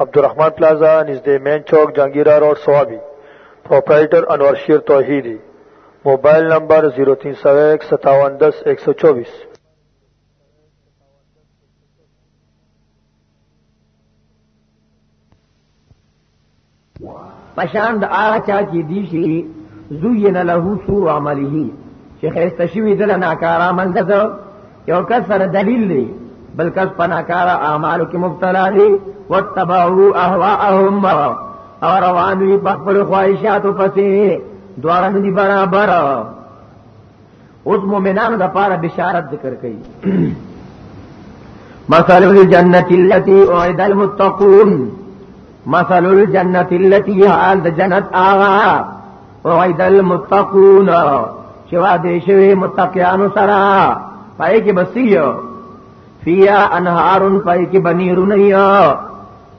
عبدالرحمن پلازا نزد مین چوک جانگیرہ روڈ سوابی پروپرائیٹر انور شیر توحیدی موبایل نمبر 03015710124 پشان د هغه چا چې دی شي زوین له سوء عمله چې خسته شوی د ناکار عمل ده یو کس سره دلیل دی بل کس په ناکار اعمالو کې مبتلا دی وتبعوا اهواءهم او روان وي په خپل خواهشاتو پسې دواره دي برابر اوس مؤمنانو د پاره بشارت ذکر کړي مثل الجنه التي وعد المتقون مثل الجنه التي حال د جنت آغا وعد المتقون چې وعده شوی متقیانو سره پای کې بسیو فیا انهارن پای کې بنیرونه یا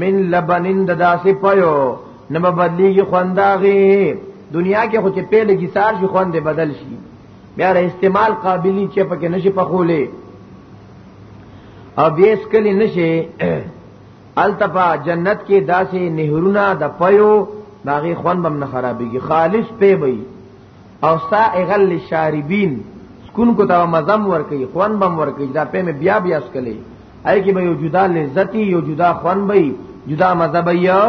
من لبنین د داسې پيو نه به بدلیږي خونداغي دنیا کې خو چې پیل ګیثار شي خوند بدل شي بیا را استعمال قابلی چې پکې نشي پخولې او بیس کلی نشي التفا جنت کې داسې نهرونه د پيو باغی خوان بم نه خرابېږي خالص پی وي او سائغا للشاربین سکون کو ته مزم ور کوي خوان بم ور کوي دا په بیا بیا سکلي اي کې به یو جدا لذت یو جدا خوان وي جدا مزه به یو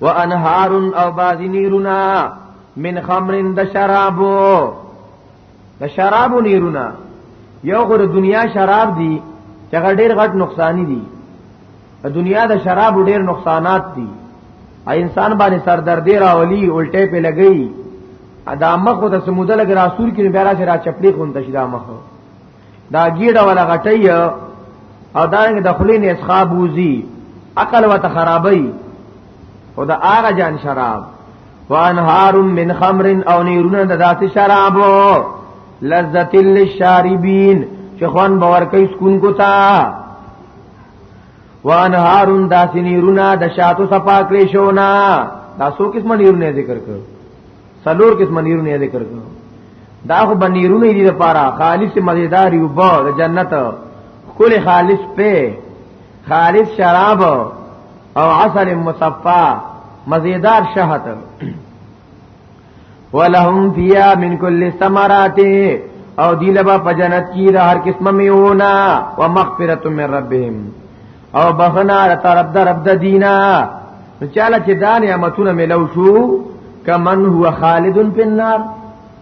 وانهار او بازنیرنا من خمر د شرابو د شرابو نیرونه یو غره دنیا شراب دی چې غډیر غټ نقصان دي د دنیا د شراب ډیر نقصانات دي ا انسان باندې سردردې راولي الټه په لګي ادا مخ د سموده لګ راسور کې بیا راځي را چپړي خون تشدا مخ دا ګیډه ولا غټي او دا د خلینې اسخاب وزي عقل وت خرابي او دا هغه جان شراب وانهار من خمر او نیرون د ذات شرابو لذت للشاربین چې خوان باور کوي سکون کو تا وانهارون داسې نیرونه د شاتو صفا کړې شو نه دا څو قسمه نیرونه ذکر کړ څلور قسمه نیرونه ذکر کړ دا خو بنیرونه دي لپاره خالص مزیدار یو با د جنت کل خالص په خالص شراب او عسل مصفا مزیدار شهد ولهم فيها من كل الثمرات او دی لبا په جنت کې د هر قسمه میونه او مغفرت من ربهم او بخنا طرف در رب د دینا چاله چې دا نعمتونه ملو شو کمن هو خالد فی النار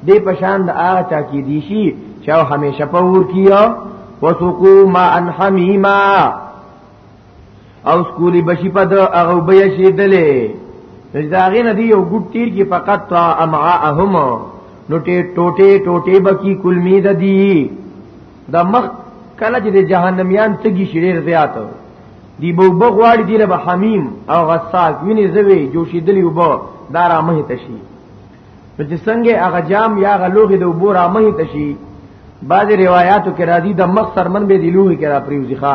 دې پشان د هغه چا کې دی شي چې همیشه په ور کیو وسقو ما ان حمیما او سکولی بشی پا دا اغو بیشی دلی نجداغی ندی یو گوٹ تیر کی فقط تا امعاهم نو ټوټه ټوټه بکی کلمی د دی د مخ کله چې د جهنميان تګي شریر زیات دی بو بغواړي دی له حمیم او غساق ویني زوی جوشي دلی وبو دارا مه تشي نو چې څنګه هغه جام یا غلوغه د وبو را مه تشي بعض روایتو کې راځي د مخ سرمن به دی لوه کې را پریوزخه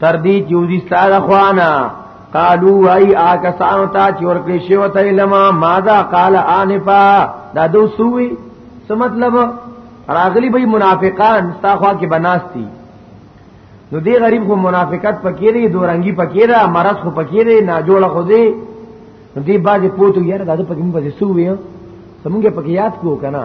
تر دې چې وزي ستاره خوانه قالو وای آکه سان تا چې ورکړې شو ته علم ماذا قال انفا دا دو سوي څه مطلب راغلی به منافقان ستا خوا کې بناستی نو دی غریب خو منافقت پکې لري دورنګي پکې را مرض خو پکې لري نه جوړ خو دی نو دی باز پوتو یاره دا پکې مې پسې سوي سمونګه پکې یاد کو کنه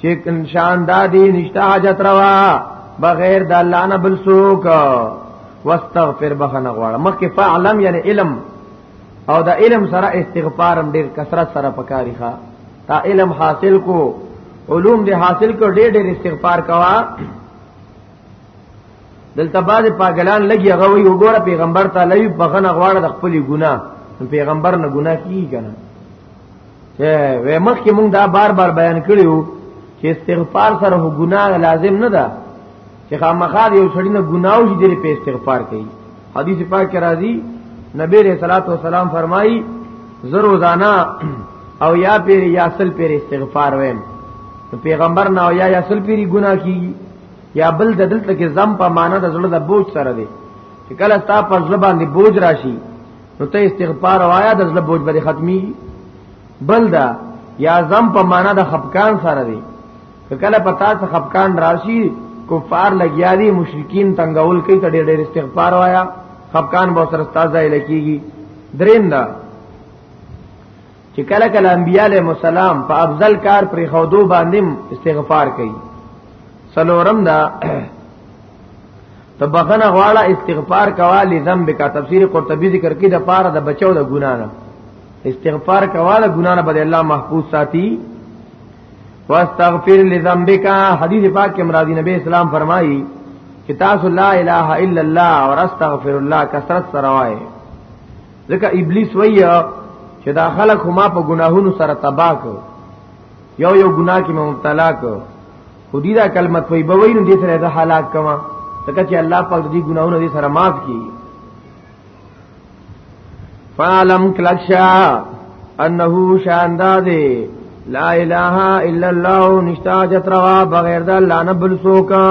چې انشان دادی نشته حاجت روا بغیر د الله نه بل څوک واستغفر بخنه غواړه مخکې فعلم یعنی علم او د علم سره استغفارم ډیر کثرت سره پکاري ښا تا علم حاصل کو علوم دې حاصل کو ډېر ډېر استغفار کوا دلته باز پاګلان لګي هغه وی وګوره پیغمبر ته لوي بغنه غواړه د خپل ګناه پیغمبر نه ګناه کیږي کنه چې وې مخ کې مونږ دا بار بار بیان کړیو چې استغفار سره ګناه لازم نه ده چې خامخا یو سړی نه ګناو شي دې په استغفار کوي حدیث پاک کې راځي نبی رسول الله والسلام فرمایي زرو زانا او یا پیر یا سل پیر استغفار ویم پیغمبر نه او یا یا سل پیری ګناه کی یا بل د دلته کې زم په معنا د زړه د بوج سره دی چې کله ستا پر زبان دی بوج راشي نو ته استغفار وایا د زړه بوج به ختمي بل دا یا زم په معنا د خفقان سره دی کله پتا څه خفقان راشي کفار لګیا دي مشرکین تنگول کوي ته ډېر ډېر استغفار وایا خفقان به سره تازه لکېږي دریم دا چې کله کله انبیاله مسالم په افضل کار پر خودو باندې استغفار کوي سلورم دا ته بخنه غواړه استغفار کوا لذنب کا تفسیر قرطبی ذکر کې د پاره د بچو د ګنا نه استغفار کوا د ګنا نه بد الله محفوظ ساتي واستغفر لذنبک حدیث پاک کې مرادی نبی اسلام فرمایي چې تاسو لا اله الا الله اور استغفر الله کثرت سره وایي ځکه ابلیس وایي چې دا خلک هما په ګناهونو سره تباہ کړ یو یو ګناه کې مبتلا کو خودی دا کلمت وی بوی نو دې سره د هلاک کما تکه چې الله پاک دې ګناونه دې سره معاف کړي فعلم کلکشا انه شاندا دې لا اله الا الله نشتا جتروا بغیر د الله نه بل سوکا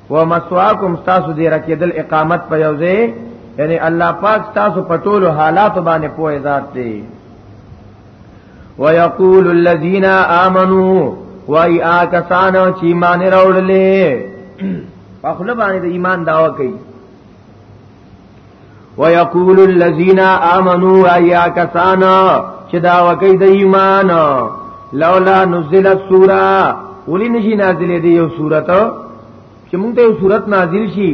و مسواکم تاسو دې رکیدل اقامت په یو ځای یعنی الله پاک تاسو په ټولو حالاتو باندې پوهه ذات دی ويقول الذين امنوا وای آکسانو چې ایمان راوړلې په خپل باندې د ایمان داوا کوي ويقول الذين امنوا ايا كسانا چې دا وکي د ایمان لولا نزلت سوره ولې نشي نازلې دی یو سورته چې مونږ ته یو سورت نازل شي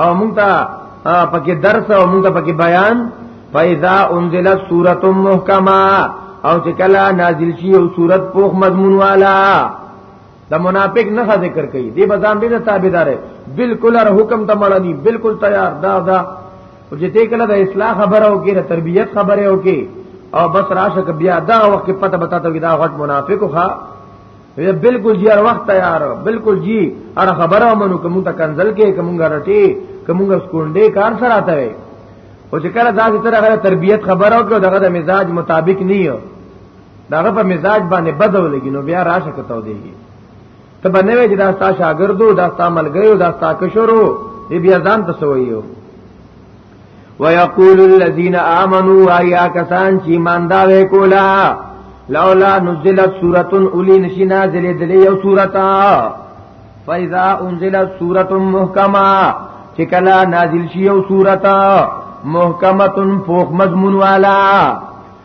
او مونږ ته پکې درس او مونږ ته پکې بیان فاذا انزلت سوره محکمه او چې کله نازل شي یو سورت پوخ مضمون والا د منافق نه ذکر کوي دی بزان دې تابعدار بالکل ر حکم ته مړني بالکل تیار دا دا او چې ته کله د اصلاح خبره او کې د تربيت خبره او کې او بس راشه ک بیا دا وخت کې پته بتا ته دا غټ منافق خو وی بالکل جی هر وخت تیار بالکل جی هر خبره منو کوم ته کنزل کې کوم غرټي کوم سکونډې کار سره آتا وي او چې کله دا چې تر هغه تربيت خبره او دغه د مزاج مطابق نه داغه په مزاج باندې بدو لګي نو بیا راشه کتاو دیږي ته باندې وې چې دا ستا شاګردو دا ستا ملګریو دا ستا کشرو دې بیا ځان ته سویو ويقول الذين امنوا ايا کسان چې ایماندار کولا لولا نزلت سوره اولی نشی نازله دلی یو سورتا فاذا انزلت سوره محکمه چې کلا نازل شي یو سورتا محکمه فوق مضمون والا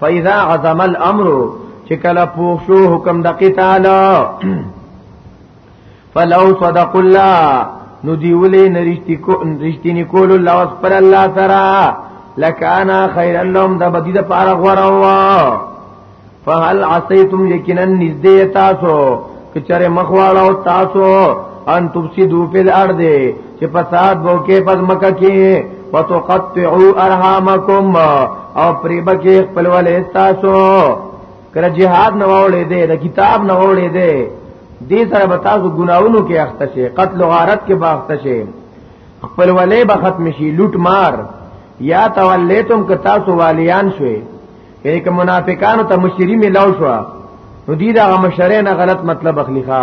فاذا عظم الامر چې کله پوښ شو حکم د قتال فلو صدق الله نو دیولې نرشتي کو رښتینی کول الله واس پر الله سره لکانا خیر لهم د بدی د پاره غوړه وا فهل عصیتم یقینا نزدې تاسو کچره مخواړه تاسو ان تفسدو فی الارض چې فساد وو کې پس مکه کې وتقطعوا ارحامکم او پریبه کې خپل ولې تاسو کله جهاد نه وړې دې د کتاب نه وړې دې دې سره به تاسو ګناونو کې اخته شي قتل غارت کې به اخته شي خپل ولې به ختم شي لوټ مار یا تولیتم که تاسو والیان شوي یعنی که منافقانو ته مشری ملاو شو نو دې دا مشرین غلط مطلب اخلي ښا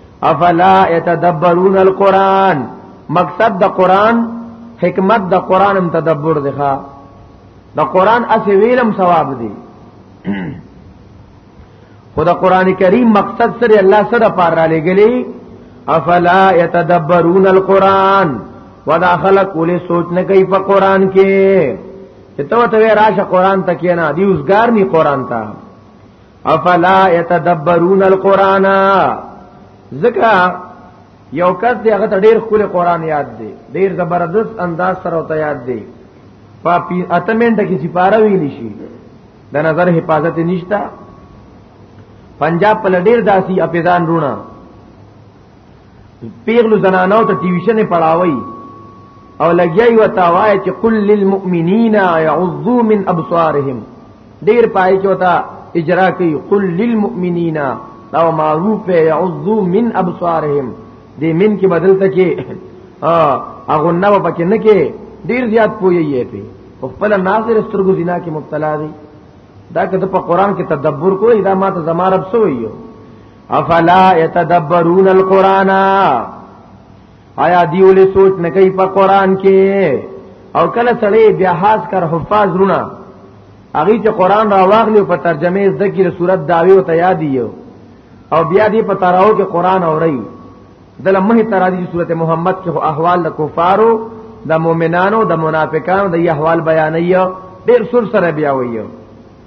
افلا يتدبرون القران مقصد د قران حکمت د قران هم تدبر دی ښا د قران اسی ویلم ثواب دی خو د قران کریم مقصد سره الله سره پار را لګلی افلا يتدبرون القران ودا خلق ولې سوچ نه کوي په قران کې ته ته راشه قران ته کېنا دی اوسګار ني قران ته افلا يتدبرون القرآن ذکر یو کس دی هغه ډیر خپل قرآن یاد دی ډیر زبردست انداز سره ته یاد دی په اتمنټ کې سپاره ویل شي د نظر حفاظت نشتا پنجاب په ډیر داسي اپیدان رونه پیغلو زنانو ته ټیوشن پڑھاوي او لګیای و تاوای چې قل للمؤمنین یعظوا من ابصارهم ډیر پای کې وتا اجرا کوي قل للمؤمنین دا معروف ہے یعظوا من ابصارهم دې من کې بدل تکي هغه نو پکې نه کې ډیر زیات پوي یې په خپل ناظر سترګو زنا کې مبتلا دي دا کده په قران کې تدبر کوی دا ماته زمارب سوې یو افلا يتدبرون القرآن آیا دیولی سوچ نکی پا قرآن کې او کله سړی بیا حاص کر حفاظ رونه هغه چې قران را واغلی په ترجمه زده کې صورت داوی او تیادی او بیا دې په تاراو کې قران اوري دله مه ترا دي صورت محمد کې احوال د کفارو د مؤمنانو د منافقانو د احوال بیانې ډېر سر سره بیا وایي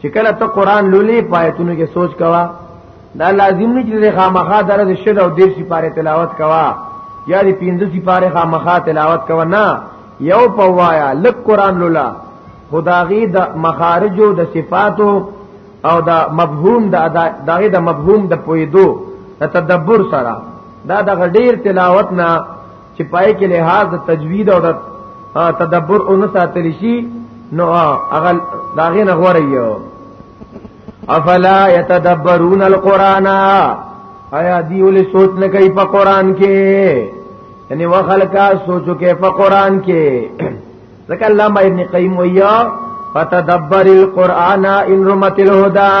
چې کله ته قران لولې پایتونو کې سوچ کوا دا لازم نه چې خامخا درز شد او دیر سپاره تلاوت کوا یا دې پینځه سپاره خامخا تلاوت کوا نه یو پوایا لک قران لولا خداغي د مخارجو د صفاتو او د مفهوم د دغه د مفهوم د پویدو د تدبر سره دا د غډیر تلاوت نه چې پای کې لحاظ د تجوید او د تدبر او نساتل شي نو هغه داغه نه غوړی یو افلا يتدبرون القرآن آیا دی ولې سوچ نه کوي په قران کې یعنی وخلقا سوچو کې په قران کې ځکه علامه ابن قیم ویا فتدبر القرآن ان رمت الهدى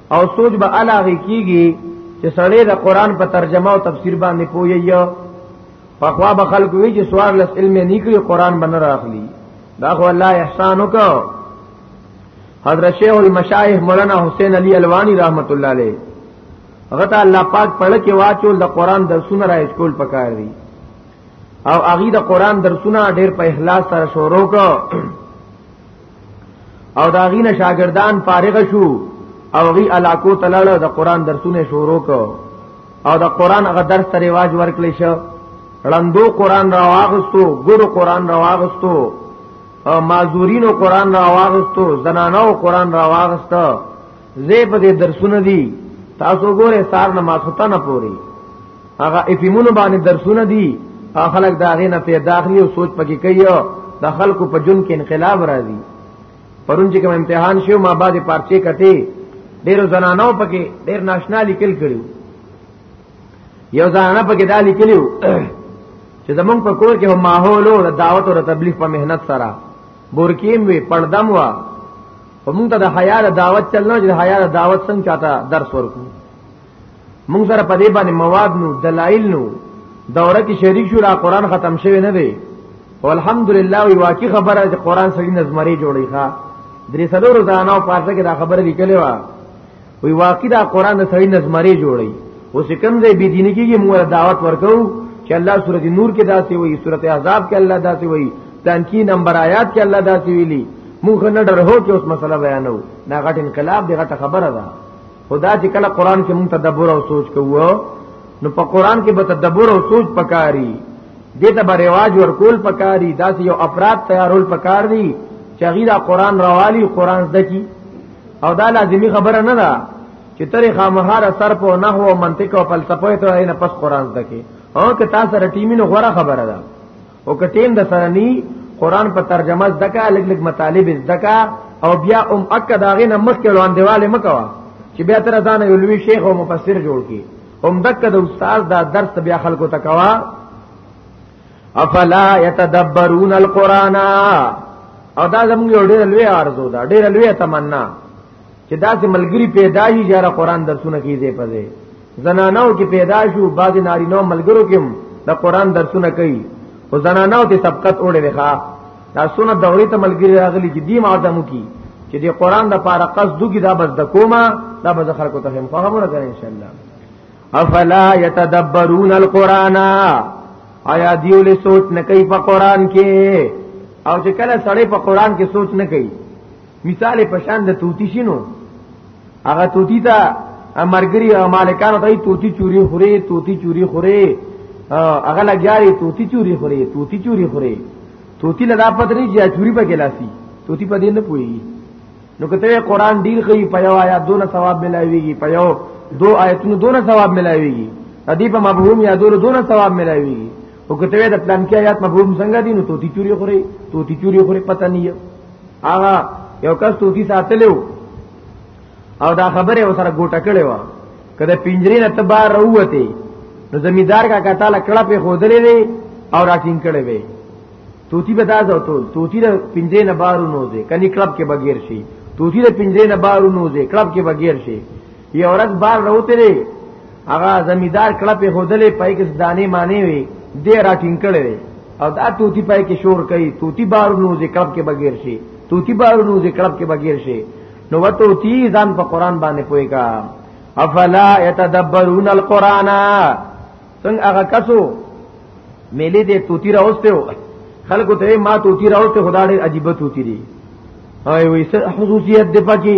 او سوچ به علاوه کیږي چې سړی د قران په ترجمه او تفسیر باندې پوهیږي په خوا به خلکو وی چې سوار لس علم نه کړی قران باندې راخلی دا خو الله احسان وکړو حضرت شیخ المشایخ مولانا حسین علی الوانی رحمت الله علیه غته الله پاک پړه کې واچول د قران درسونه را اسکول پکار دی او اغي د قران درسونه ډېر په اخلاص سره شروع کړ او دا غینه شاګردان فارغ شو او غي علاقو تلل د قران درسونه شروع کو او د قران هغه درس ته رواج ورکړي شو رندو قران را واغستو ګورو قران را واغستو معذورینو قران را واغستو زنانو قران را واغستو زه په دې درسونه دي تاسو ګوره سار نه ماتوتا نه پوري هغه افیمونو باندې درسونه دي خلک دا غې نه په داخلي او سوچ پکې کوي د خلکو په جون کې انقلاب راځي پرون چې کوم امتحان شو ما بعد پارچې کته ډیرو زنانو پکې ډیر ناشنا لیکل کړو یو زنانه پکې دا لیکلو چې زمونږ په کور کې هم ماحول او دعوت او تبلیغ په مهنت سره بورکیم وی پړدم وا په موږ ته د حیا د دعوت چل نه چې حیا د دعوت څنګه چاته درس ورکو موږ سره په دې باندې مواد نو دلایل نو دوره کې شریک شو را قران ختم شوی نه دی والحمدلله وی واقعي خبره چې قران سړي نظمري جوړي ښا درې سلو روزانه او پارسه کې دا خبره لیکلې و وی واقع دا قران د سړی نظمره جوړی اوس کوم ځای بی دینی کیږي موږ دعوت ورکو چې الله سورته نور کې داسې وایي سورته احزاب کې الله داسې وایي تنکی نمبر آیات کې الله داسې ویلي موږ نه ډر هو چې اوس مسله بیانو دا غټ انقلاب دی غټه خبره ده خدا چې کله قران کې موږ تدبر او سوچ کوو نو په قران کې به تدبر او سوچ پکاري دې ته به رواج ورکول پکاري داسې یو افراد تیارول پکار دي چې غیره قران روالي قران زده کی او دا لازمی خبره نه ده چې ترې خامهاره سر په نحو او منطق او فلسفه ته نه پس قران زده کې او که تاسو سره ټیمي نو غوړه خبره ده او که ټیم د سره ني قران په ترجمه زده کا لګ لګ مطالب زده کا او بیا ام اکه داغه نه مخ کې روان دیواله مکوا چې بیا تر ځان یو لوی شیخ او مفسر جوړ کی هم دک د استاد دا درس بیا خلکو تکوا افلا يتدبرون القران او دا زموږ یو ډېر لوی ارزو ده ډېر لوی تمنا چې دا چې ملګری پیدا شي چې قرآن درسونه کیږي په دې زنانو کې پیدا شو بعض نارینو ملګرو کې د قرآن درسونه کوي او زنانو ته سبقت وړي ښا دا سونه دوري ته ملګری راغلي چې دیم اعظم کی چې د قرآن د پاره قصد دوی دا بس د کومه دا به خلکو ته هم فهمونه کوي ان شاء الله افلا يتدبرون القرآن آیا دیو له سوچ نه کوي په قران کې او چې کله سړی په قران کې سوچ نه کوي مثال په شان د توتی شینو هغه توتی ته امرګری او مالکانو ته توتی چوری خوري توتی چوری خوري هغه لګیاري توتی چوری خوري توتی چوری خوري توتی لدا پته نه چې چوری په کې لاسي توتی په دې نه پوي نو کته قران ډیر کوي په یو آیات دونه ثواب ملایويږي په یو دو آیتونو دونه ثواب ملایويږي ردی په مفهوم یا دونه دونه ثواب ملایويږي او کته د پلان کې آیات مفهوم څنګه دي نو توتی چوری خوري توتی چوری خوري پته نه هغه یو کس توتی ساتلو او دا خبره وسره ګوټه کړې و کله پنجرې نه تبار وروته نو زمیدار کا کتاله کړه په خودلې او راټینګ کړي وي توتی به تاسو ته توتی د پنځه نه بارو نوځي کني کلب کې بغیر شي توتی د پنځه نه بارو نوځي کلب کې بغیر شي یو ورځ بار راوته دی هغه زمیدار کلب په هودلې پای کې دانه معنی وي دې راټینګ کړي او دا توتی پای کې شور کوي توتی بارو نوځي کلب کې بغیر شي توتی بارو نوځي کلب کې بغیر شي نو وته تی ځان په قران باندې پوي کا افلا يتدبرون القرانا څنګه هغه کسو میلې دې توتی راوسته و خلکو ته ما توتی راوسته خدا دې عجیب توتی دی هاي وې څه خصوصیت دې پکې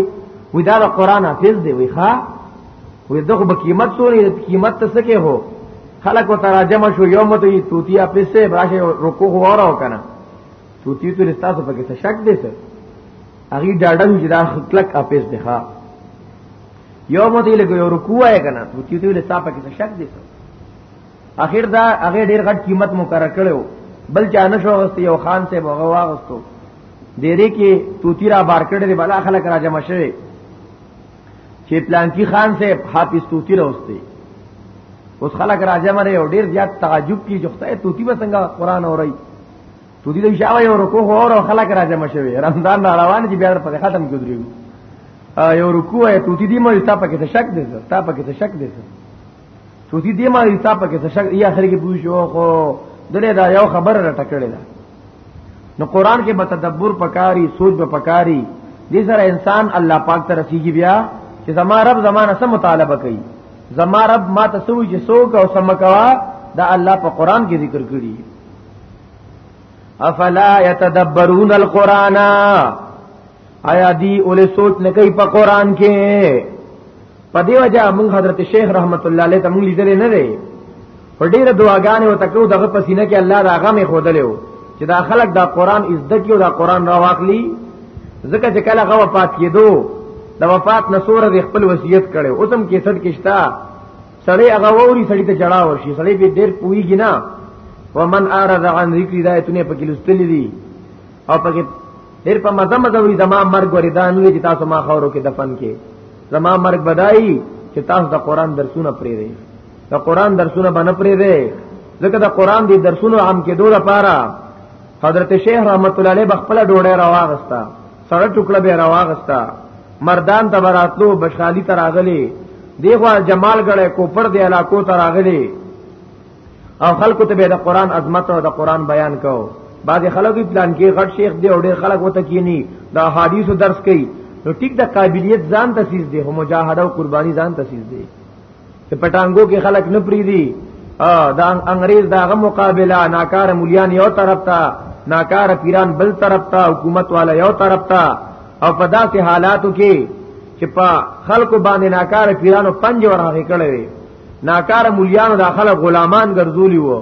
وې دا قرآن حافظ دی وې ښا وې دغه به قیمت سوري قیمت ته سکه هو خلکو تراجم شو یوم ته توتی حافظ سے راشه رکوع هو راو کنه توتی تو رستا سو پکې څه شک دې سر اغي ډاډه چې دا خلک حافظ دی ښا یو مو دی لګو یو رکوع یې کنه تو چې دوی له صاحب کې شک دي اخر دا هغه ډیر غټ قیمت مقرر کړو بل چا نه شو غوست یو خان ته بغوا واغستو ډیرې کې توتی را بار کړې دی بلا خلک را جمع شوه چې پلانکی خان سے حافظ توتی راوستي اوس خلک را جمع لري او ډیر زیات تعجب کی جوخته توتی به څنګه قران اوري تو دې د شاوه یو رکوع خو اور خلک راځي مشوي رمضان را روان دي بیا په ختم کې درو یو رکوع یې تو دې مې تا پکې ته شک دې تا پکې ته شک دې تو دې مې تا پکې ته شک یا خلک پوښو خو دله دا یو خبر را ټکړې ده نو قران کې به تدبر پکاري سوچ به پکاري دې سره انسان الله پاک ته رسیږي بیا چې زما رب زمانه سم مطالبه کوي زما رب ما ته سوي چې سوک او سمکوا دا الله په قران کې ذکر کړی افلا يتدبرون القرآن آیا دی اول سوچ نه کوي په قران کې په دی وجه موږ حضرت شیخ رحمت الله علیه ته موږ لیدل نه دی په ډیره دعاګانې او تکو دغه پسینه کې الله دا غمه خودلو چې دا خلک دا قران عزت کې او دا قران را واخلي ځکه چې کله غو پات کېدو د وفات نسور د خپل وصیت کړي اوسم کې صد کېشتا سړی هغه ووري سړی ته جړا ورشي سړی به ډیر پويږي نه ومن اعرض عن ذکر هدایتونه پکې لستلې دي او پکې ډیر په مزه مزه وي زما مرګ وردا نه چې تاسو ما خورو کې دفن کې زما مرګ بدایي چې تاسو د قران درسونه پرې دی د قران درسونه باندې پرې دی ځکه د قران دی درسونه عام کې دوه لپاره حضرت شیخ رحمت الله علیه بخپل ډوړې راوغستا سره ټوکړه به راواغستا مردان ته براتلو بشالی ته راغلی دیغه جمال غړې کوپر دی علاقو ته راغلی او خلکو ته به د قران عظمت او د قران بیان کو بعض خلکو پلان کې غټ شیخ دی او ډېر خلک وته کینی دا حدیثو درس کوي نو ټیک د قابلیت ځان تسیز دی هم مجاهده او قربانی ځان تسیز دی چې پټانګو کې خلک نه پریدي دا انګريز داغه مقابله ناکاره مليان یو طرف ته ناکاره پیران بل طرف ته حکومت والا یو طرف ته او په داسې حالاتو کې چې په خلکو باندې ناکاره پیرانو پنج ورغه کړي ناکاره مليانو د خلک غلامان ګرځولي وو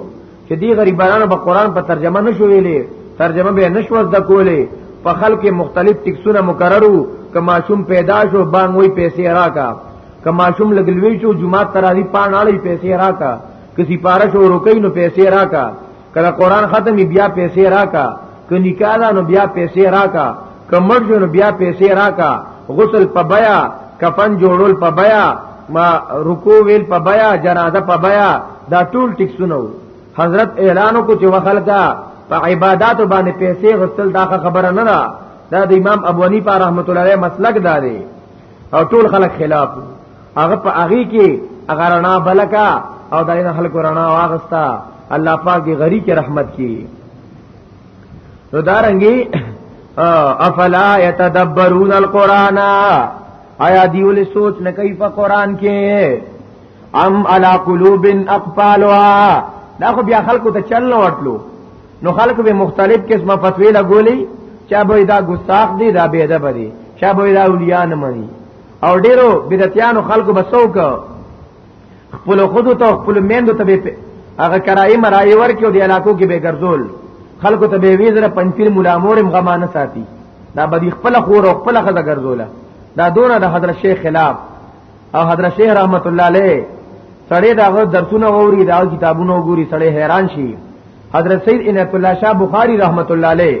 چې دی غریبانو به قران په ترجمه نشو ویلې ترجمه به نشو زده کولې په خلک مختلف ټکسونه مکررو کما شوم پیدا شو بانګ وی پیسې راکا کما شوم لګلوي شو جمعه تراوی پاناړي پیسې راکا کسی پارش او رکې نو پیسې راکا کله قران ختمي بیا پیسې راکا که نکاح ده نو بیا پیسې راکا که مړ جو نو بیا پیسې راکا غسل په بیا کفن جوړول په بیا ما رکوع ویل په بیا جنازه په بیا دا ټول ټیکسونه وو حضرت اعلانو کو چې وخلقا په عبادت باندې پیسې غسل دا خبره نه ده دا د امام ابو حنیفه رحمۃ اللہ علیہ مسلک دا دی او ټول خلک خلاف هغه په هغه کې هغه رڼا بلکا او داینه خلکو رڼا واغستا الله پاک دې غری کې رحمت کړي نو دارنګي افلا يتدبرون القرآن آیا دیول سوچ نه کوي په قران کې ام علا قلوب اقفالها دا خو بیا خلکو ته چل نه ورتلو نو خلکو به مختلف قسمه فتوی لګولي چا به دا ګستاخ دي دا به ادب دي چا به دا اولیاء نه مني او ډیرو بدعتانو خلکو بسو کو خپل خود ته خپل میندو ته به هغه کرای مرای ورکې او د علاقو کې به ګرځول خلکو ته به ویزره پنځیر مولا مورم غمانه ساتي دا به خپل خور او خپل خزه ګرځوله دا دونه د حضرت شیخ خلاف او حضرت شیخ رحمت الله علیه سړی دا درسونه غوري دا کتابونه وګوري سړی حیران شي حضرت سید عنایت الله شاه بخاری رحمت الله علیه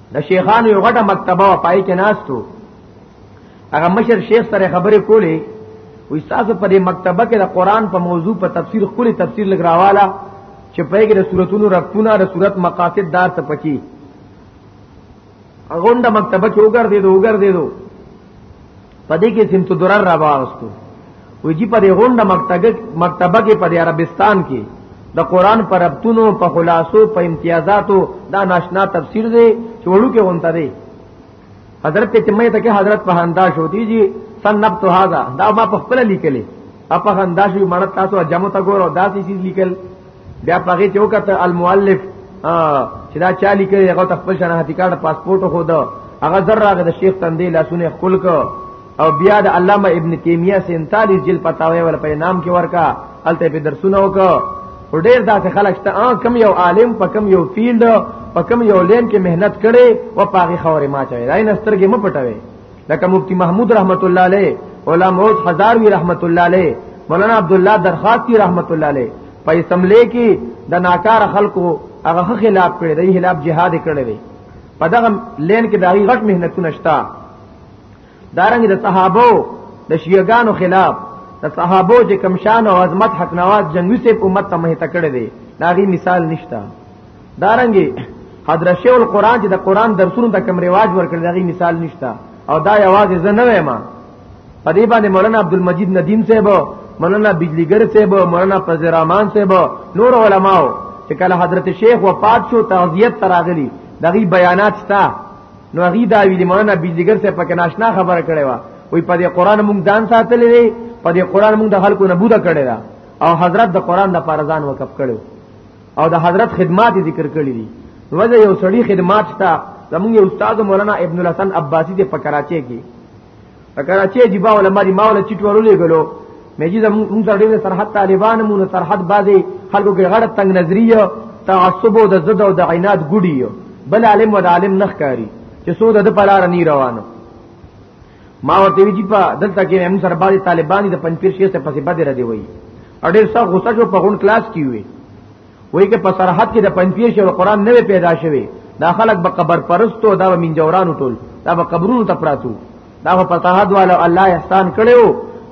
د شیخانو یو غټه مکتبه و پای کې ناستو هغه مشر شیخ سره خبرې کولې وې تاسو په دې مکتبه کې د قران په موضوع په تفسیر خولي تفسیر لګراواله چې په کې د سوراتونو ربطونه د سورات مقاصد دار ته پچی غونډه مکتبه کې وګرځې دو وګرځې دو په دې کې سمت درر را واغستو وی جی په دې غونډه مکتبه مکتبه کې په عربستان کې د قران پر ابتونو په خلاصو په امتیازاتو دا ناشنا تفسیر دی چې وړو کې غونته دی حضرت ته مې ته کې حضرت په انداز شوتی جی سنبت هذا دا ما په خپل لیکلې اپه انداز یې مړ تاسو جمع تا ګورو دا څه لیکل بیا پغې ته وکړه المؤلف چې دا چالي کوي هغه خپل شنه هتی کارت پاسپورت خو دا هغه زر راغی د شیخ تندې لاسونه خپل کو او بیا د علامه ابن تیمیه 47 جلد پتاوی ول په نام کې ورکا الته په درسونه وکړه او ډیر داسې خلک ته کم یو عالم په کم یو فیلډ په کم یو لین کې مهنت کړي او پاغي خورې ما چوي دا نسترګې م پټوي لکه مفتی محمود رحمت الله علیه علماء هزاروی رحمت الله علیه مولانا عبد الله درخاتی رحمت الله علیه په اسمبلی کې د ناکار خلکو هغه خلاف کړی دی خلاف جهاد کړی دی په دغه لین کې دغه غټ مهنتونه شته دارنګ د صحابو د شیعاګانو خلاف د صحابو چې کمشان او عظمت حق نواز جنگي سه امت ته مهته کړی دی داغي مثال نشته دارنګي حضرت شیخ القرآن چې د قرآن درسونو ته کوم رواج ورکړل دغه مثال نشته او دا یوازې زه نه وایم په دې باندې مولانا عبدالمجید ندیم صاحب مولانا بجلیګر صاحب مولانا فضل الرحمن صاحب نور علماو چې کله حضرت شیخ وفات شو تعزیت تراغلی دغه بیانات شته نو هغه دا ویلي مولانا بجلیګر صاحب پکې ناشنا خبره کړې و وی په دې قرآن موږ ځان ساتلې دی په دې قرآن موږ د خلکو نه بوده کړې ده او حضرت د قرآن د پارزان وقف کړو او د حضرت خدمات ذکر کړی دي وجه یو سړی خدمات شته زمونږ استاد مولانا ابن الحسن عباسی د پکراچي کې پکراچي دی با علماء دی ماول چټ ورولې غلو مې چې زمونږ سره ډېر سرحد طالبان مونږ سرحد بازي خلکو کې غړ تنگ نظریه تعصب او د زده او د عینات ګډي بل عالم و د عالم نخ کاری چې سود د پلار نه روانو ما ورته وی چې په دلته کې هم سره باندې طالبانی د پنځپیر شیخ ته پسې بده ردی وای اډیر څه غوسه شو په غون کلاس کې وی وای کې په سرحد کې د پنځپیر شیخ قرآن نه پیدا شوی دا خلک به قبر پرستو دا به منجورانو ټول دا به قبرونو ته پراتو دا په پتاهد والا الله احسان کړو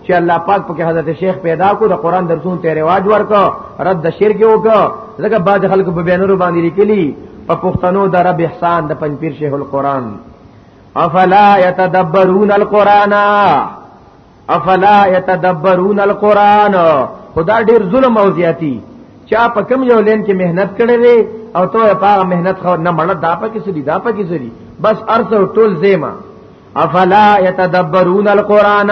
چې الله پاک پکې حضرت شیخ پیدا کو د قرآن درسونو ته رواج ورکو رد د شرک وکړه ځکه بعد خلکو په بیانورو باندې لیکلي په پښتنو د رب احسان د پنځپیر شیخ القرآن افلا يتدبرون القران افلا يتدبرون القران خدا ډیر ظلم او زیاتی چا په کم یو لین کې مهنت کړې وي او ته په هغه مهنت خو نه مړه دا په کې سړي دا په کې سړي بس ارث او ټول زیما افلا يتدبرون القران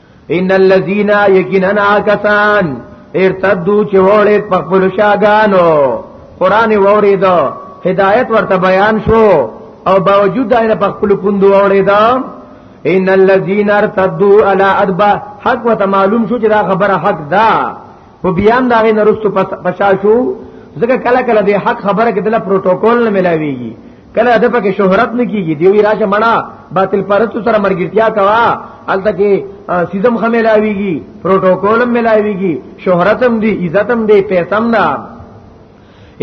ان الذين يقيننا كسان ارتدوا چهوړې په خپل شاګانو قران وورید هدایت ورته بیان شو او باوجود دایره په خپل پوند وورید ان الذين ارتدوا على ادبا حق وته معلوم شو چې دا خبره حق ده په بیان دا غي نرستو پشا شو ځکه کله کله د حق خبره کې د پروتوکول نه ملاويږي کله د پکې شهرت نه کیږي دی وی راشه مړه باطل پرستو سره مرګرتیا کوا الته کې سیزم خمه لاویږي پروتوکولم ملاویږي شهرتم دی عزتم دی پیسم نه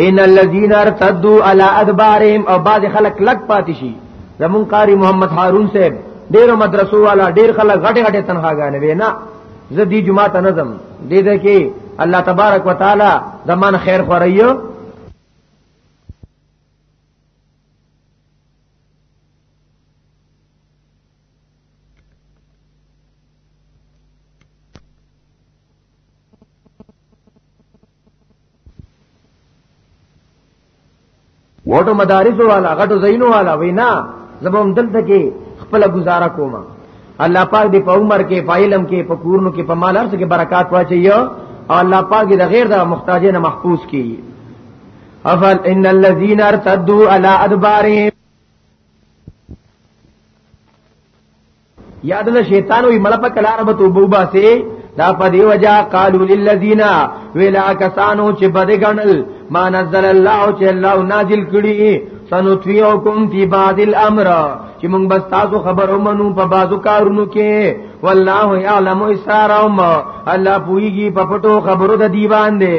ان الذين ارتدوا على ادبارهم او بعض خلک لک پاتې شي زمون قاری محمد هارون صاحب ډیرو مدرسو والا ډیر خلک غټه غټه تنهاګانې وینا زه دی جمعه ته نظم دې ده کې الله تبارک وتعالى زمان خیر خوریو وټو مدارس والا غټو زینو والا وینا زبوم دلته کې خپل گزاره کوم الله پاک دې په عمر کې په علم کې په کورونو کې په مال ارث کې برکات واچي او الله پاک دې غیر د محتاجې نه محفوظ کړي افل ان الذين ارتدوا على ادبارهم یاد له شیطان وی ملپ کلار به توبو باسه دا په دی وجہ قالو للذین ویلا کسانو چې بد غنل ما نزل الله چې الله نازل کړي سنطفیوکم فی بعض الامر چې موږ بس تاسو خبرو منو په بازو کارونو کې والله یعلم اسرارهم الله پویږي په پټو خبرو د دیوان دی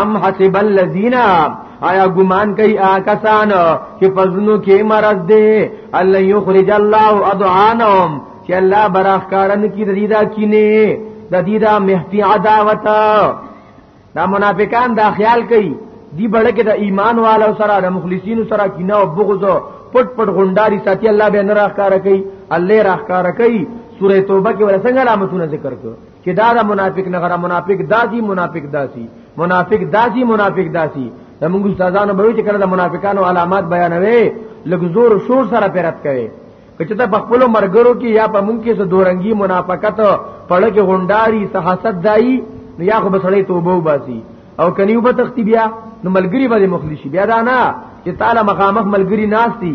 ام حسب الذین آیا ګمان کوي آکسان چې فزنو کې مرض دی الله یخرج الله ادعانهم چې الله براخ کارن کی د دې دا کینه د دې دا مهتی عداوت دا منافقان دا خیال کوي دی بڑے کې د ایمان والو سره د مخلصینو سره کینه او بغض پټ پټ غونډاري ساتي الله به نه راخاره کوي الله راخاره کوي سوره توبه کې ولسنګ علامتونه ذکر کړو چې دا د منافق نه غره منافق داسي منافق داسي منافق داسي منافق داسي د موږ استادانو به چې کړه د منافقانو علامات بیانوي لږ زور شور سره پیرت کوي کچته په خپل مرګرو کې یا په مونږ کې څه دورنګي منافقت پړه کې غونډاري صحاست دای یا خو بسړې توبه وباسي او کنيو به تختی بیا نو ملګری به مخلصي بیا دا نه چې تعالی مخامخ ملګری ناشتي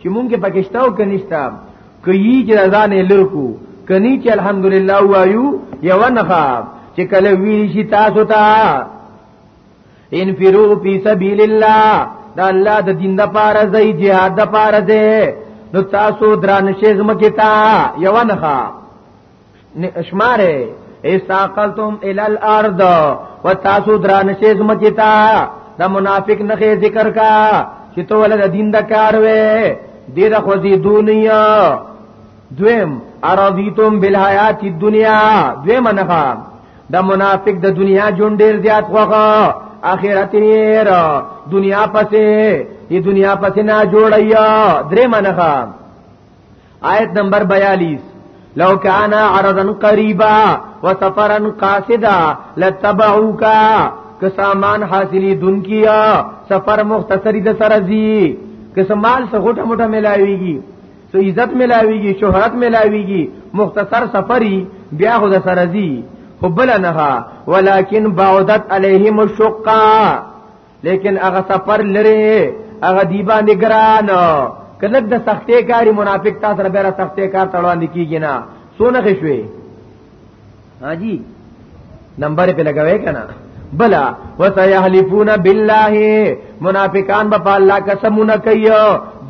چې مونږ کې پکشته او کنيشته کوي چې ځان یې لرکو کني چې الحمدلله وایو یو نه خاب چې کله وی شي تاسو ته ان فرو فی سبیل الله دا الله د دین د پاره زئی jihad د پاره ده نو تاسو دران شیخ مکه تا یو نه خاب شماره استاقلتم الى الارض وتاسو دران شي زمکه تا د منافق نه ذکر کا چې تو ول د دین د کار وې دې د خوځي دنیا دویم ارضیتم بالحیات الدنیا دویم نه د منافق د دنیا جون ډیر زیات خوخه اخرت نیر دنیا پسې دې دنیا پسې نه جوړیا درې منخه آیت نمبر 42 لو کان عرضا قریبا وسفرا قاصدا لتبعوک که سامان حاصلی دن کیا سفر مختصری د سره زی که سمال سه غټه موټه ملاویږي سو عزت ملاویږي شهرت ملاویږي مختصر سفری بیا خو د سره زی خو بل نه ولکن بعدت علیهم الشقه لیکن هغه سفر لري هغه دی باندې ګران کله د سختې کاری منافق تا سره بیره سختې کار تړوان کیږي نه سونه خشوي ها جی نمبر په لګوي کنه بلا وسيحلفون بالله منافقان په الله قسمونه کوي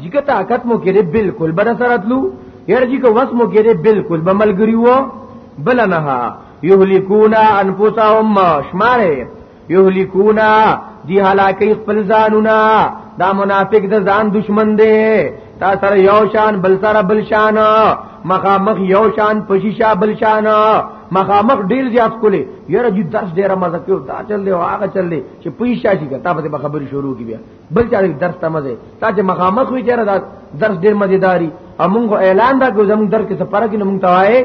جګه طاقت مو کې بالکل بر سرتلو یار جی کو وس مو کې بالکل بملګری وو بلا نه یهلکون انفسهم شماره یهلکونا دی هلاکی خپل ځانونا دا منافق د ځان دشمن دی تا سره یو شان بل سره بل شان مخامخ یو شان پشیشا بل شان مخامخ ډیر زیات کولی یره جی درس ډیره مزه کوي دا چل دی هغه چل دی چې پویشا شي تا په خبرې شروع کی بیا بل چا درس ته مزه تا چې مخامخ وی چیرې دا درس ډیر مزیداری امونږ اعلان دا کو زموږ در کې سفر کې موږ توای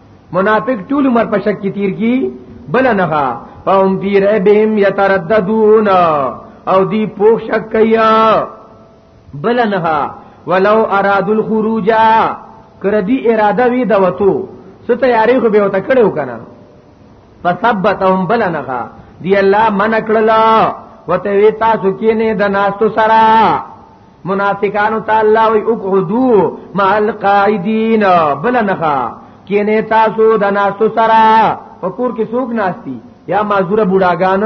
منافق ټول عمر په شک کې تیر کی بل نه ها فهم فی ربهم یترددون او دی پوښ شک کیا بل نه ها ولو ارادو الخروج کړه دی اراده وی د وتو ست تیاری خو به وته کړو کنه فثبتهم بل نه ها دی الله من کړلا وته وی تاسو کې نه د ناستو سره منافقانو ته الله وی اقعدو مع القائدین بلنخا کینه تاسو د ناسو سره پکور کې څوک ناشتي یا مازوره بوډاګان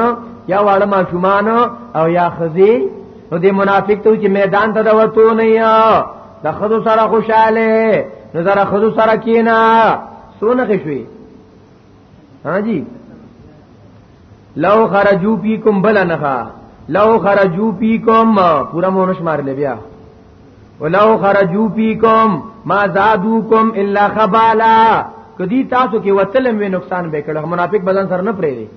یا واړه ماشومان او یا خزي نو د منافق ته چې میدان ته دوتو نه یا د خزو سره خوشاله نو زره خزو سره کینا سونه خوشوي ها جی لو خرجو پیکم بل نخا لو خرجو پیکم پورا مونش مار لے بیا ولو خرجو پیکم ما زادوکم الا خبالا کدی تاسو کې وتلم وی نقصان به کړه منافق بدن سره نه پرې دی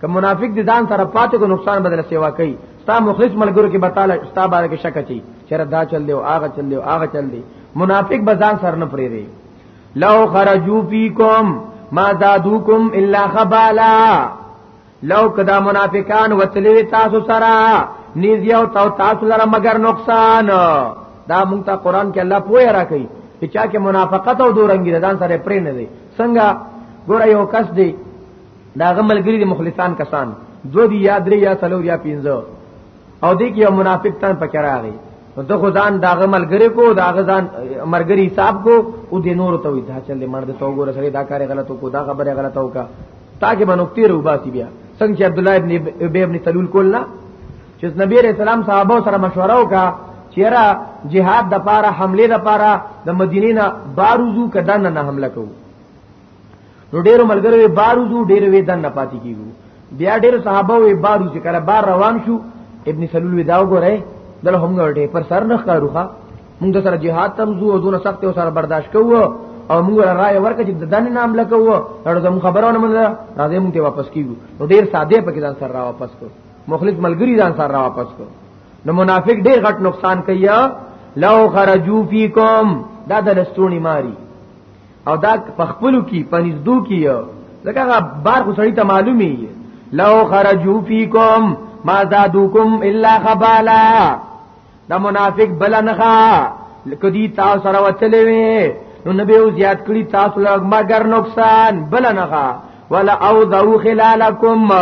که منافق دي ځان سره پاتې کو نقصان بدل سیوا کوي ستا مخلص ملګرو کې بتاله ستا بار کې شک چي چر دا چل دی او هغه چل دی او هغه چل دی منافق به ځان سره نه پرې دی لو خرجو فیکم ما زادوکم الا خبالا لو کدا منافقان وتلی تاسو سره نيزي او تاو تاسو لره مگر نقصان دا مونږ ته قران کې الله پوهه راکړي چې چا کې منافقت او دورنګي ځان سره پرې نه دی څنګه ګور یو کس دی دا غملګری دي مخلصان کسان دو دی یا درې یا څلور یا پنځه او دې کې منافق تن پکې راغی نو د خدان داغه ملګری کو داغه ځان مرګری حساب کو او د نور ته وی دا چلې مرد ته وګوره سره دا کار غلطو کو دا خبره غلطه وکا تاکي بنوکتی رو باسی بیا څنګه چې عبد الله ابن ابي ابن سلول کولنا چې نبی رسول الله صحابه سره مشوره وکا چیرې جهاد د پاره حمله د پاره د مدینې نه باروزو کدان نه حمله کوو نو ډیرو ملګرو وی باروزو ډیرو وی دن نه پاتې کیږو بیا ډیرو صحابه وی باروز کړه بار روان شو ابن سلول وی داو ګره دل هم ورټه پر سر نه ښکاروخه موږ سره جهاد تم زو او دونه سخت او سره برداشت کوو او موږ راي ورکه چې دن نام لکوو نو زمو خبرونه موږ راځي موږ ته واپس کیږو نو ډیر ساده پکې ځان سره را واپس کو مخلص ملګری ځان سره را واپس کو نو منافق ډیر غټ نقصان کوي لو خرجو فیکم دا د لستونی ماری او دا پخپلو کې پنځدو کې ځکه هغه بار خو سړی ته معلومي لو خرجو فیکم ما زادوکم الا خبالا دا منافق بل نه ښا کدی تاسو سره وتلې وي نو نبی او زیات کړی تاسو لږ مگر نقصان بل نه ښا ولا او ذو خلالکم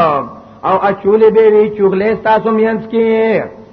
او اچول به وی چغله تاسو مینس کې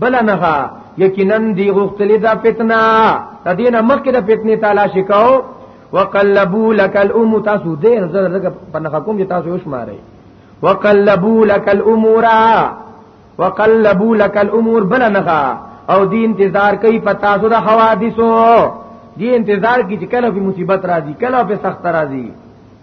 بل نه یقینا دی غختلی دا فتنه د دینه مخکې د فتنې تعالی شکاو وقلبو لك الام تاسو دې زړه زړه په نخ کوم چې تاسو وشماري وقلبو لك الامور وقلبو لك الامور بل نه او دی انتظار کوي په تاسو د حوادثو دی انتظار کی چې کله په مصیبت راځي کله په سخت راځي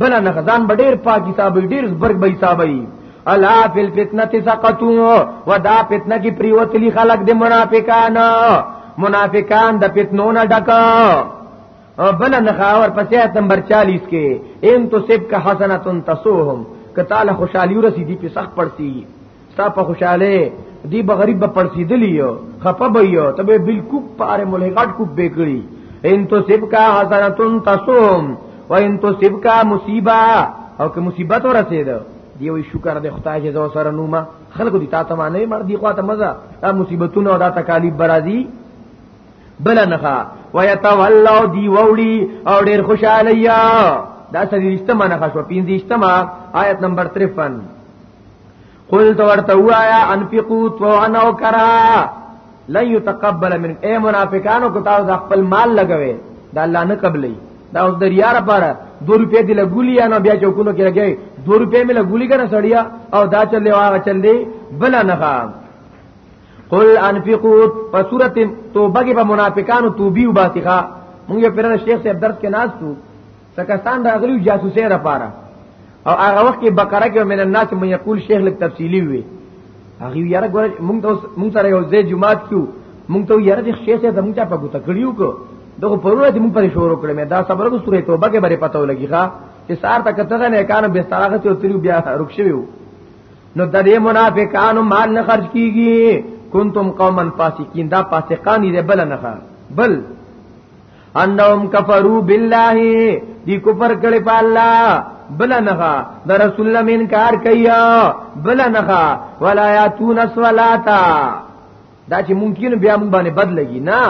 بلا نه ځان به ډیر پاک حساب ډیر زبرګ به حساب وي الا فی الفتنه سقطوا ودا فتنه کی پریوتلی خلق د منافقان منافقان د فتنو نه ډکا بل نه خاور پسې نمبر 40 کې ان تو سب کا حسنه تسوهم کتاله خوشالي ورسې دي په سخت پړسي ستا په خوشاله دی به غریب به پړسیدلی یو خپه به یو ته به بالکل پاره مولې غټ کو بیکړي ان تو سب کا حسنتن تسوم و ان تو سب کا مصیبه او که مصیبت ورسید دی وی شکر د خدای جزا سره نوما خلکو دي تا ته معنی مر دي خواته مزه دا مصیبتونه او دا تکالیف برازي بل نه ويتولوا دی وړي او ډېر خوشاله یا دا سړي رښتما نه خاصو 25 آیت نمبر 53 قل تو ورته وایا انفقوا طوعا او کرا لن يتقبل من اي منافقانو کو تاسو خپل مال لګوي دا الله نه قبلې دا اوس د ریا لپاره 2 روپے دی لګولي یا نه بیا چوکونو کې لګي 2 روپے می لګولي کنه سړیا او دا چلې واغه چلې بل نه خام قل انفقوا فسوره توبه کې په منافقانو توبې وباسخه موږ پیرانه شیخ صاحب درس کې ناز شو پاکستان راغلی جاسوسي لپاره او هغه وخت کې بقره کې من الناس من یقول شیخ لک تفصیلی وي هغه یاره ګور مونږ ته مونږ سره یو ځای جمعات کیو مونږ ته یاره د شیخ ته مونږ ته په ګوت کړیو کو دغه پرونه دې مونږ پر شروع کړې مې دا صبر کو سورې توبه کې بری پته ولګی ښا چې سار تک ته نه کانو به سارغه ته تریو بیا رخصویو نو د دې منافقانو مال نه خرج کیږي کنتم قوما فاسقین دا فاسقان دې بل نه بل انهم کفروا بالله دی کفر کړي په الله بل نغا د رسول الله من کار کیا بل نغا ولا یاتون صلاتا دا چې ممکن بیا مونږ باندې بد لګي نه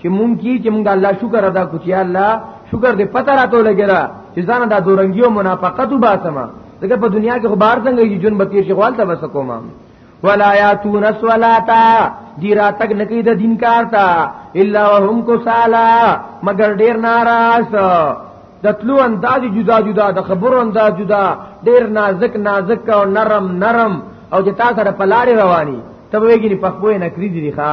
چې مونږ کی چې مونږ الله شکر ادا کو چې الله شکر دې پته راته لګرا چې ځان دا دورنګي او منافقت وباسما دغه په دنیا کې خبر څنګه یي جون بتیر شغال ته بس کومه ولا یاتون الصلاتا دی راتګ نکي د دین کار تا الا وهم کو سالا مگر ډیر ناراض د تلو انداز جدا جدا د خبرو انداز جدا ډیر نازک نازک او نرم نرم او چې تاسو سره پلاری رواني ته وېګنی په خپل نکري دي ښا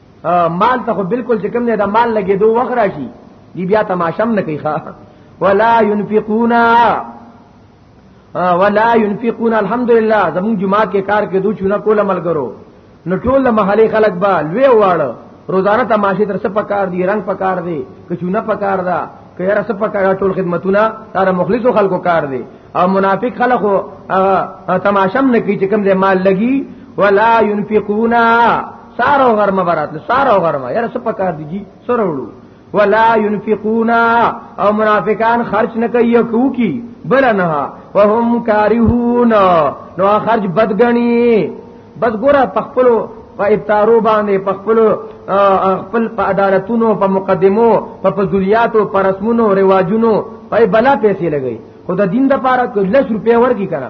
مال ته خو بالکل چې کوم نه دا مال لګې دوه وخت راشي دی بیا تماشم نه کوي ښا ولا ينفقون ولا ينفقون الحمدلله زمون جمعه کې کار کې دوه چونه کوله ملګرو نو ټول محلي خلک با لوی واړه روزانه تماشې تر څه پکار دی رنگ پکار دی کچونه پکار دا کيره څه پکار ټول خدمتونه تر مخلصو خلکو کار دی او منافق خلکو تماشم نه کوي چې کوم دې مال لګي ولا ينفقون سار او غرمه برات سار او غرمه یاره څه پکار دی جی سره وړو ولا ينفقون او منافقان خرج نه کوي او کو کی بل نه وهم کارهون نو خرج بدګنی بس ګوره پخپلو په ابتارو باندې په خپل خپل په عدالتونو په مقدمو په فضلیاتو پر رسمونو رواجونو په بلا پیسې لګي خو د دین د پاره کله روپیا ورګي کړه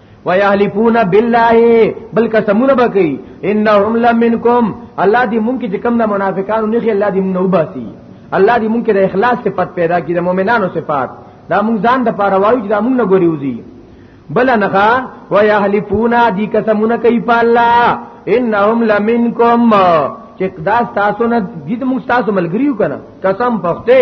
ويحلفون بالله بل قسمونه بکی انهم لمنکم الله دې مونږ کې کوم نه منافقانو نه خي الله دې مونږ وباسي الله دې مونږ کې د اخلاص صفت پیدا کړي د مؤمنانو صفات دا مونږ ځان د پاره وایو چې دا مونږ نه ګوري وزي بل نه ويحلفون دي قسمونه کوي په الله انهم لمنکم چې دا تاسو نه دې مونږ تاسو ملګریو کنه قسم پخته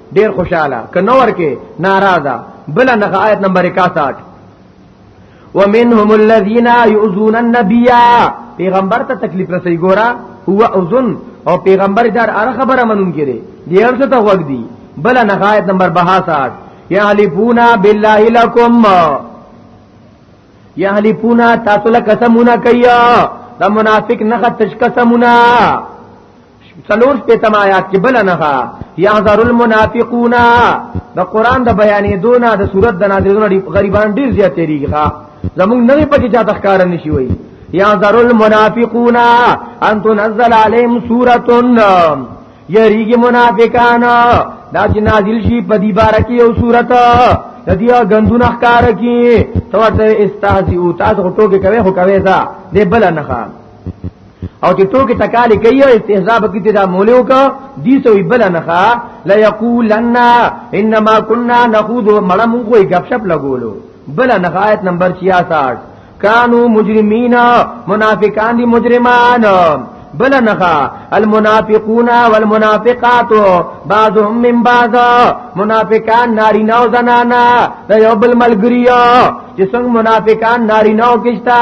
ډیر خوشاله کنه ورکه ناراضه بل نه آیت نمبر 61 ومنهم الذين يؤذون النبي پیغمبر ته تکلیف رسي ګورا هو اذن او پیغمبر دار اره خبره منون کړي دی ارته ته وګ دی بل نه آیت نمبر 62 یحلفونا بالله لكم یحلفونا تاسو له قسمونه کوي دا منافق نه تش قسمونه څلور شپیتم آیات کې بل نه یحذر المنافقون د قران د بیانې دونه د صورت د نازلونو غریبان ډیر زیات تیریږي زموږ نه پکې چا تخکار نشي وي یحذر المنافقون ان تنزل عليهم سوره یریږي منافقان دا چې نازل شي په دې بار کې یو صورت د دې غندونه ښکار کی تو ته استهزئ تاسو ټوګه کوي هو کوي دا دې بل نه او چې تو کې تکالی کوي او استهزاء کوي دا مولیو کا دي سو بل نه ښا لا یقولن انما كنا نخوض مړه مونږ وي غب شپ لګولو بل نه آیت نمبر 66 کانو مجرمین منافقان دي مجرمان بل نخا المنافقون والمنافقات بعضهم من بعض منافقان نارینه او زنانا د یو بل ملګریا چې څنګه منافقان نارینه او کښتا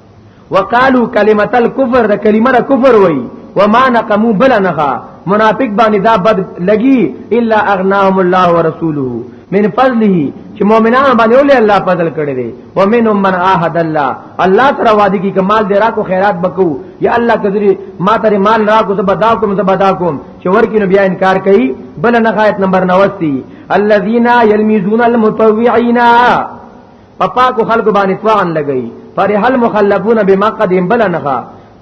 وقالو کلمت الكفر د کلمه د کفر وای وما نقمو بل نه منافق باندې دا بد لګي الا اغناهم الله ورسوله من فضله چې مؤمنان باندې ولې الله فضل کړی دی ومنهم من عاهد الله الله تر وادي کې کمال دی راکو خیرات بکو یا الله کذری ما تر مال راکو زه بدا کوم زه بدا کوم چې ورکی نو بیا انکار کوي بل نه غایت نمبر 90 الذين يلمزون المتطوعين په پاکو خلکو باندې توان لګي پر هل مخلفون بمقدم بل نخا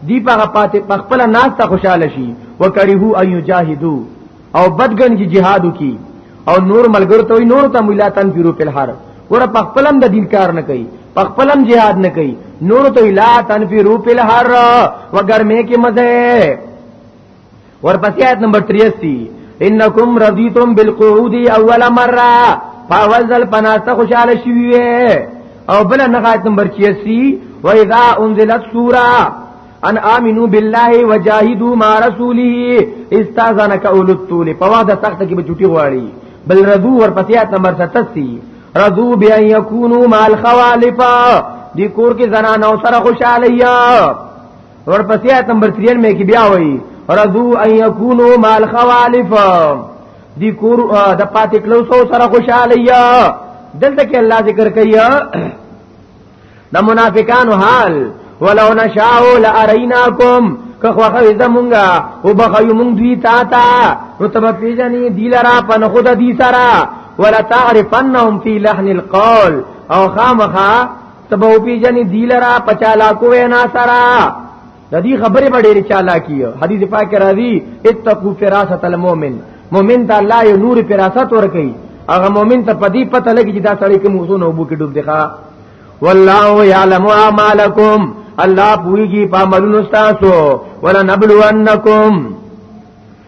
دی په پاتې په خپل ناس ته خوشاله شي وکړو ان یجاهدو او بدګن کی جهادو کی او نور ملګر ته نور ته ملا تنفیرو په الحر ور په خپلم د دین کار نه کوي په خپلم jihad نه کوي نور ته لا تنفیرو په الحر وګرمه کې مزه ورپسې آیت نمبر 83 انکم رضیتم بالقعود اول مره فاول ذل پناسته خوشاله شوی او بل نه آیت نمبر 86 و اذا انزلت سوره ان امنو بالله وجاهدوا مع رسوله استاذنك اول الطول په واده تخت کې به چټي غواړي بل رضو ورپسې آیت نمبر 87 رضو بیا یکونو مال خوالفا دی کور کې زنانو سره خوشاله یا ورپسې آیت نمبر 3 مې کې بیا وایي رضو ان یکونو مال خوالف دی کور د پاتې کلو سو سره خوشاله یا دلته کې الله ذکر کوي د منافقانو حال ولو نشاء لاریناکم که خوخه زمونږه او بخیو مونږ دوی تا تا نو تب پیژنې دی لرا پن خود دی سرا ولا تعرفنهم فی لحن القول او خامخا تبه او پیجنې دی لرا پچالا کوې نا سرا د دې خبرې په ډېر چالا کیو حدیث پاک راځي اتقوا فراست المؤمن مؤمن ته الله یو نور فراست ورکي هغه مؤمن ته پدی پته لګي چې دا سړی کوم وسونه وبو کې ډوب دی ښا والله يعلم اعمالكم الله پويږي په عملونو تاسو ولا نبلونکم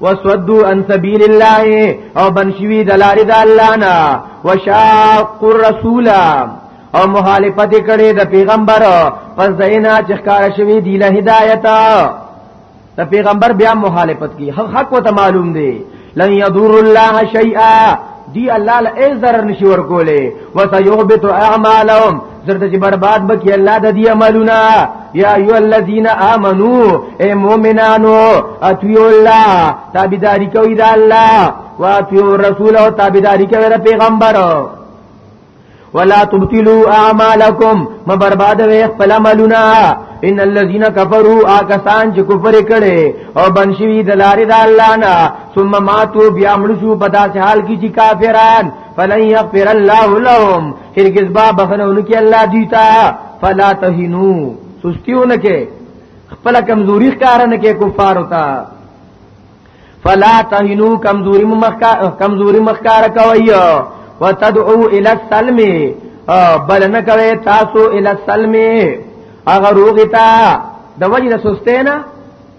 وسدوا عن سبيل الله او بنشوي دلار د الله نه وشاق الرسول او مخالفت کړي د پیغمبر پس دینا چې ښکار شوی دی له هدایت د پیغمبر بیا مخالفت کی حق حق وته معلوم دی لن يضر الله شيئا دی الله له ای zarar نشي ورکولې وسيحبط اعمالهم زرد چې برباد بکی الله د دې عملونه یا ایو الذین آمنو اے مومنانو اتیو الله تابعداری کوي د الله واتیو رسول او تابعداری کوي د پیغمبر ولا تبتلوا اعمالکم ما برباد وي خپل عملونه ان الذين كفروا اكسان چې کفر کړي او بنشوي د لارې د الله نه ثم ماتوا بیا مړ شو په داسې حال کې چې کافران فلن يغفر الله لهم هرگز با بخنه ونکي الله دیتا فلا تهنو سستیونه کې خپل کمزوري ښکار نه کې کفار وتا فلا تهنو کمزوري مخکا کمزوري مخکار کوي وتدعو الى السلم بل نه کوي تاسو الى السلم اگر روغتا د وجه د سستینا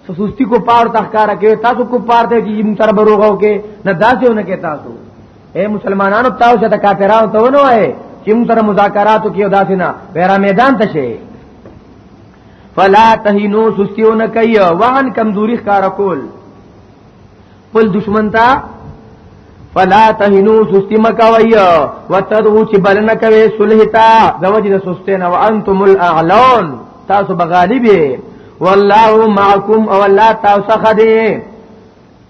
سستی کو پار تخکارا کې تاسو کو پار ته چې موږ تر بروغو کې نه داسونه کې تاسو اے مسلمانانو تاسو چې کافرانو ته ونه وای چې موږ سره مذاکرات وکړو داسې نه پیرا میدان ته شي فلا تهینو سستیونه کوي وهن کمزوري ښکار کول خپل دشمن ته فلا تهنو سستی مکوي وتدعو چې بلنه کوي صلح تا زوج د سستین او انتم الاعلون تاسو بغالبه والله معكم او الله تاسو خدي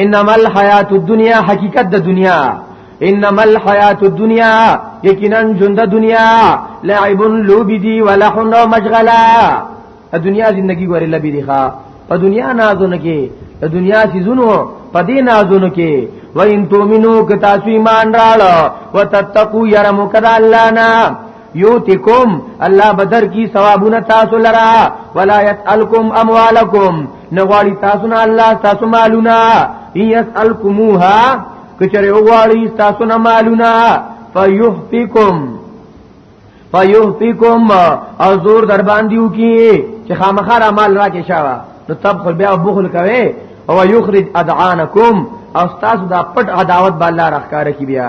انما الحیات الدنیا حقیقت د دنیا انما الحیات الدنیا یقینا ژوند د دنیا لعب لوب دی ولح نو مشغله د دنیا زندگی ګورې لبی دی ښا په دنیا نازونه کې د دنیا سيزونو په دې نازونه کې و ان تؤمنو ک تاسو ایمان راړو وتتقو يرمک د الله نه یوتکم الله بدر کی ثوابونه تاسو لرا ولا یسالکم اموالکم نغواړي تاسو نه الله تاسو مالونه یسالکموها کچره وغواړي تاسو نه مالونه فیحفکم فیحفکم او زور در باندې وکي چې خامخار مال راکې شاوه نو تب خو بیا بخل کوي او یخرج ادعانکم او تاسو دا پټ عداوت به الله راخاره کی بیا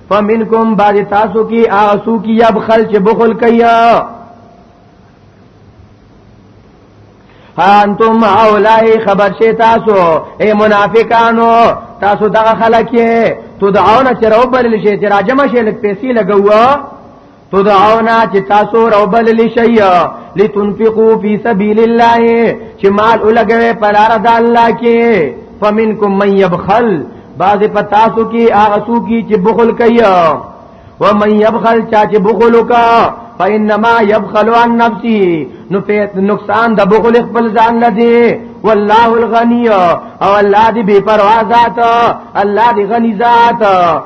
فمنکم بعد تاسو کی آسو کی یبخل چې بخل کیا انتم اولای خبر شي تاسو اے منافقانو تاسو دغه خلک یې تدعون چې روبل شي چې راجم شي لک پیسې لګوا تدعونا چې تاسو روبل لشي لتنفقوا في سبيل الله چې مال ولګوي په لار د الله کې فمنکم من يبخل بعض پتاسو کې هغه سو کې چې بخل کوي و من يبخل چا چې بخل وکا فانما يبخل عن نفسه نو په نقصان د بخل خپل ځان لدی والله الغني او الله دې بے پروا ذات الله دې غني ذات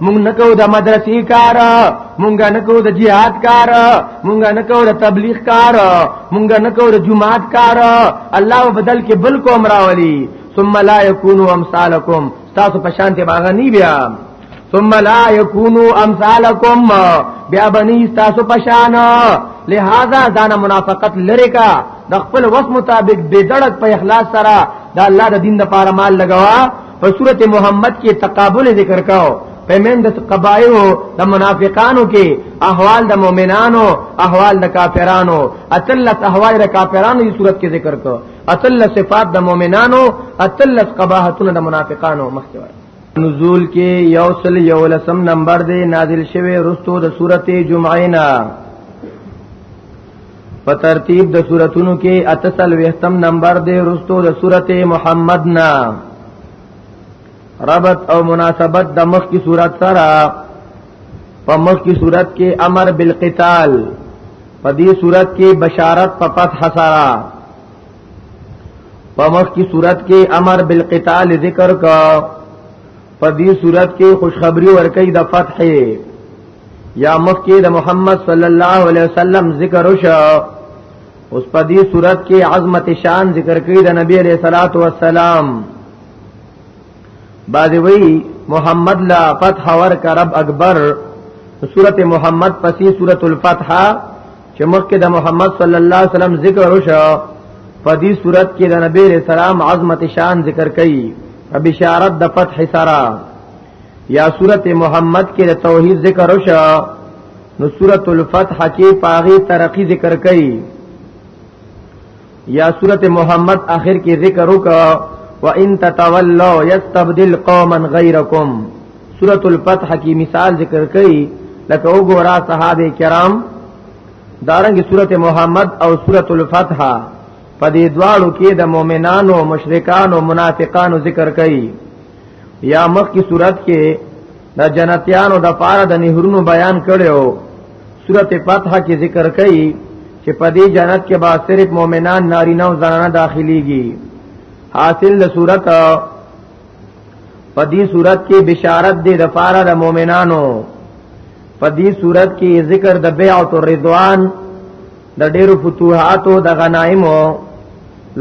مونږ نکو د مدرسې کار مونږ نکو د جهاد کار مونږ نکو د تبلیغ کار مونږ نکو د جماعت کار الله بدل کې بل کوم راولي ثم لا يكونوا امثالكم تاسو په شان ته باغ نه بیا ثم لا يكونوا امثالكم بیا بني تاسو په شان لہذا ځان منافقت لری کا د خپل وس مطابق بے دړک په اخلاص سره دا الله د دین لپاره مال لګوا په صورت محمد کې تقابل ذکر کاو په من د قبایو د منافقانو کې احوال د مؤمنانو احوال د کافرانو اتلت احوال د کافرانو دې صورت کې ذکر کو اتل صفات د مؤمنانو اتلت قباحتونه د منافقانو مخکې وایي نزول کې یوصل یولسم نمبر دی نازل شوه رستو د سورته جمعه نه په ترتیب د سوراتونو کې اتسل وختم نمبر دی رستو د سورته محمد نا ربط او مناسبت د مخ کی صورت سره په مخ کی صورت کې امر بالقتال په دې صورت کې بشارت په فتح سره په مخ کی صورت کې امر بالقتال ذکر کا په دې صورت کې خوشخبری ورکړي د فتح یا مخکې د محمد صلی الله علیه وسلم ذکر وشو اوس په دې صورت کې عظمت شان ذکر کړي د نبی علیہ الصلوۃ والسلام بعد وی محمد لا فتح ور کرب اکبر سورت محمد پسی سورت الفتحہ چې مخکې د محمد صلی الله علیه وسلم ذکر وشو په دې صورت کې د نبی علیہ السلام عظمت شان ذکر کړي په بشارت د فتح سره یا صورت محمد کې د توحید ذکر وشو نو صورت الفتح کې پاغي ترقی ذکر کړي یا سورت محمد آخر کې ذکر وکا وان تتولوا یستبدل قوما غیرکم سورت الفتح کی مثال ذکر کړي لکه وګورا صحابه کرام دارنګ سورت محمد او سورت الفتح په دې دواړو کې د مؤمنانو او مشرکانو او منافقانو ذکر کړي یا مخ کی صورت کې د جنتیانو د پاره د نهرونو بیان کړو سورت فتح کې ذکر کړي چې په دې جنت کې به صرف مؤمنان نارینه او زنانه داخليږي حاصل له صورت په دې صورت کې بشارت دې د فاره د مؤمنانو په دې صورت کې ذکر د بیع او رضوان د ډېرو فتوحاتو د غنایمو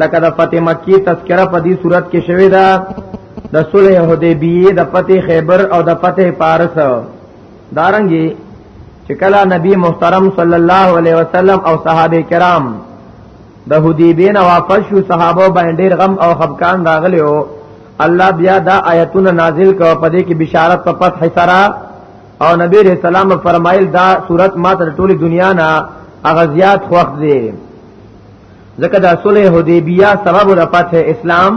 لکه د فتح مکی تذکرہ په دې صورت کې شوې ده د صلح حدیبیه د فتح خیبر او د فتح پارس دارنګي چې کله نبی محترم صلی الله علیه وسلم او صحابه کرام د حدیبین واپس شو صحابه باندې ډیر غم او خفقان راغلی او الله بیا دا آیتونه نازل کړ په دې کې بشارت په فتح سره او نبی رسول الله فرمایل دا صورت ما ته ټوله دنیا نه اغزیات خوښ دی ځکه دا صلح حدیبیه سبب د فتح اسلام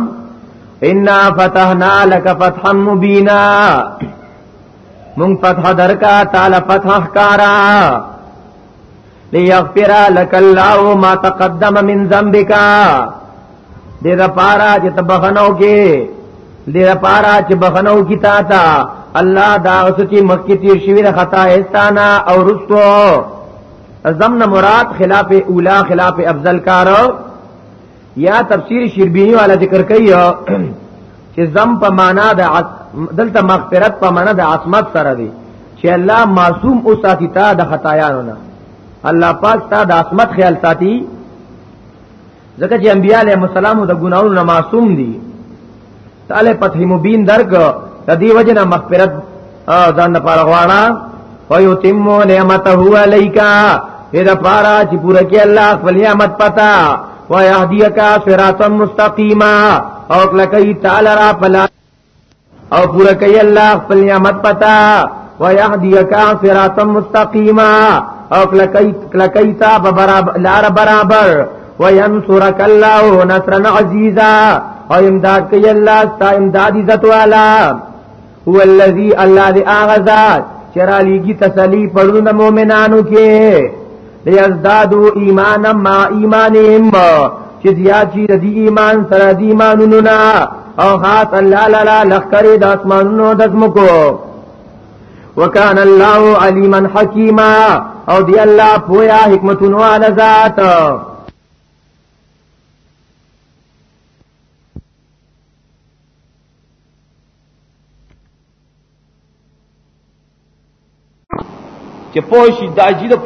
ان فتحنا لك فتحا مبینا مونږ فتح درکا تعالی فتح کارا ليغفر لك الله ما تقدم من ذنبك دې دا پارا چې تبخنو کې دې دا پارا چې بخنو کې تا تا الله دا اوس چې مخکې تیر شوی د خطا استانا او رستو زمن مراد خلاف اولا خلاف افضل کارو یا تفسیر شربینی والا ذکر کوي چې زم په معنا د دلته مغفرت په معنا د عصمت سره دی چې الله معصوم او ساتي تا د خطایانو نه الله پاک تا د عصمت خیال ساتي ځکه چې انبیاء علیهم السلام د ګناونو نه معصوم دي تعالی فتح مبین درک د دې وجه نه مغفرت ځان لپاره غواړه او یتم نعمته علیکا دې د پارا چې پوره کې الله خپل نعمت پتا و یهدیک صراطا مستقیما او کلکې تعالی را پلا او پوره کې الله خپل نعمت پتا و یهدیک صراطا مستقیما او کلکې کلکې تا برابر لار برابر وینصرک الله نصرا عزیزا او امداد کوي الله ستا امداد عزت والا هو الذی الله دی اغزاد چرا لیگی تسلی پړون مومنانو کې لیزدادو ایمان ما ایمانهم چې زیات شي د ایمان سره د ایمانونو نه او خاص الله لالا لخرې د اسمانونو د زمکو وکان الله علیما حکیما او دی الله پویا حکمتون والا ذات چې پوه شي د عجیب